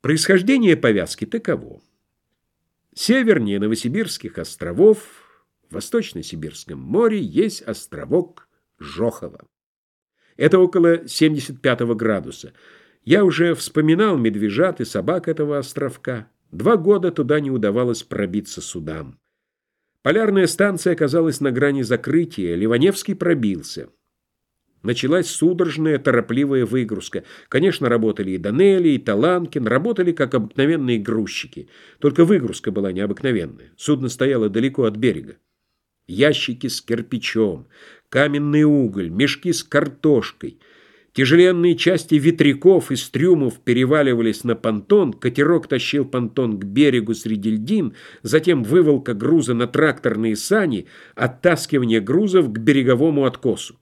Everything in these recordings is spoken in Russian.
Происхождение повязки таково. Севернее Новосибирских островов, в Восточно-Сибирском море, есть островок Жохова. Это около 75 градуса. Я уже вспоминал медвежат и собак этого островка. Два года туда не удавалось пробиться судам. Полярная станция оказалась на грани закрытия, Ливаневский пробился. Началась судорожная, торопливая выгрузка. Конечно, работали и Данели, и Таланкин, работали как обыкновенные грузчики. Только выгрузка была необыкновенная. Судно стояло далеко от берега. Ящики с кирпичом, каменный уголь, мешки с картошкой. Тяжеленные части ветряков из трюмов переваливались на понтон, катерок тащил понтон к берегу среди льдин, затем вывалка груза на тракторные сани, оттаскивание грузов к береговому откосу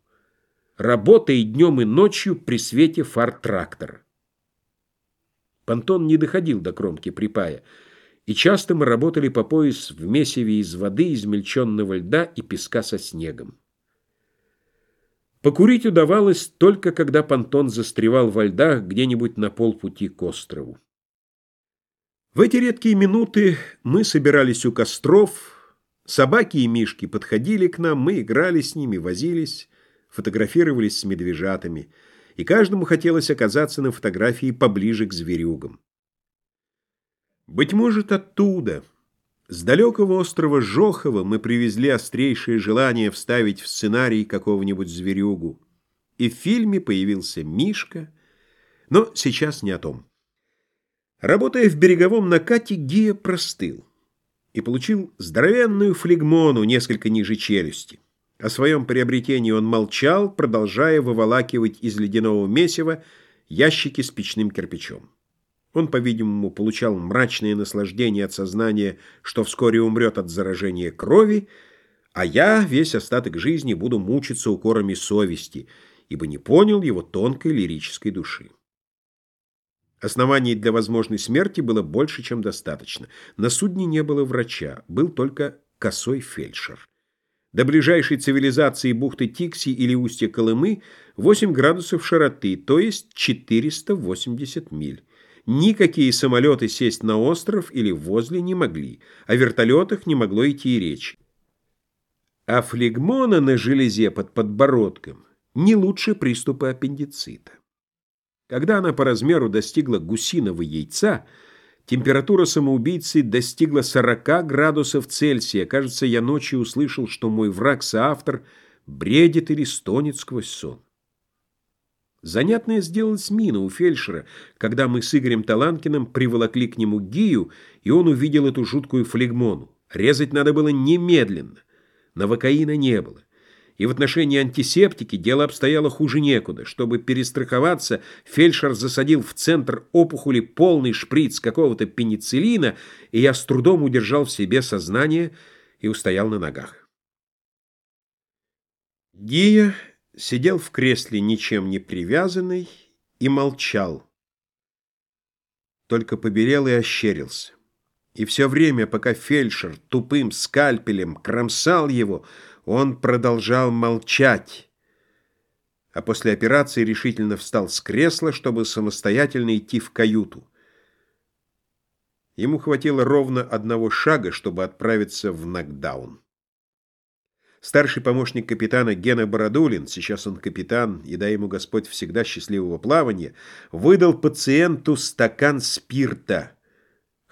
работа и днем, и ночью при свете фар трактора. Понтон не доходил до кромки припая, и часто мы работали по пояс в месиве из воды, измельченного льда и песка со снегом. Покурить удавалось только когда понтон застревал во льдах где-нибудь на полпути к острову. В эти редкие минуты мы собирались у костров, собаки и мишки подходили к нам, мы играли с ними, возились, фотографировались с медвежатами, и каждому хотелось оказаться на фотографии поближе к зверюгам. Быть может, оттуда, с далекого острова Жохова, мы привезли острейшее желание вставить в сценарий какого-нибудь зверюгу. И в фильме появился Мишка, но сейчас не о том. Работая в береговом накате, Гия простыл и получил здоровенную флегмону несколько ниже челюсти. О своем приобретении он молчал, продолжая выволакивать из ледяного месива ящики с печным кирпичом. Он, по-видимому, получал мрачное наслаждение от сознания, что вскоре умрет от заражения крови, а я весь остаток жизни буду мучиться укорами совести, ибо не понял его тонкой лирической души. Оснований для возможной смерти было больше, чем достаточно. На судне не было врача, был только косой фельдшер. До ближайшей цивилизации бухты Тикси или устья Колымы 8 градусов широты, то есть 480 миль. Никакие самолеты сесть на остров или возле не могли, о вертолетах не могло идти и речи. А флегмона на железе под подбородком не лучше приступа аппендицита. Когда она по размеру достигла гусиного яйца – Температура самоубийцы достигла 40 градусов Цельсия. Кажется, я ночью услышал, что мой враг-соавтор бредит или стонет сквозь сон. Занятная сделалась мина у фельдшера, когда мы с Игорем Таланкиным приволокли к нему Гию, и он увидел эту жуткую флегмону. Резать надо было немедленно. Новокаина не было. И в отношении антисептики дело обстояло хуже некуда. Чтобы перестраховаться, фельдшер засадил в центр опухоли полный шприц какого-то пенициллина, и я с трудом удержал в себе сознание и устоял на ногах. Гия сидел в кресле ничем не привязанный и молчал. Только побелел и ощерился. И все время, пока фельдшер тупым скальпелем кромсал его, он продолжал молчать, а после операции решительно встал с кресла, чтобы самостоятельно идти в каюту. Ему хватило ровно одного шага, чтобы отправиться в нокдаун. Старший помощник капитана Гена Бородулин, сейчас он капитан, и дай ему Господь всегда счастливого плавания, выдал пациенту стакан спирта,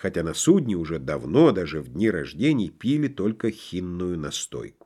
хотя на судне уже давно, даже в дни рождений, пили только хинную настойку.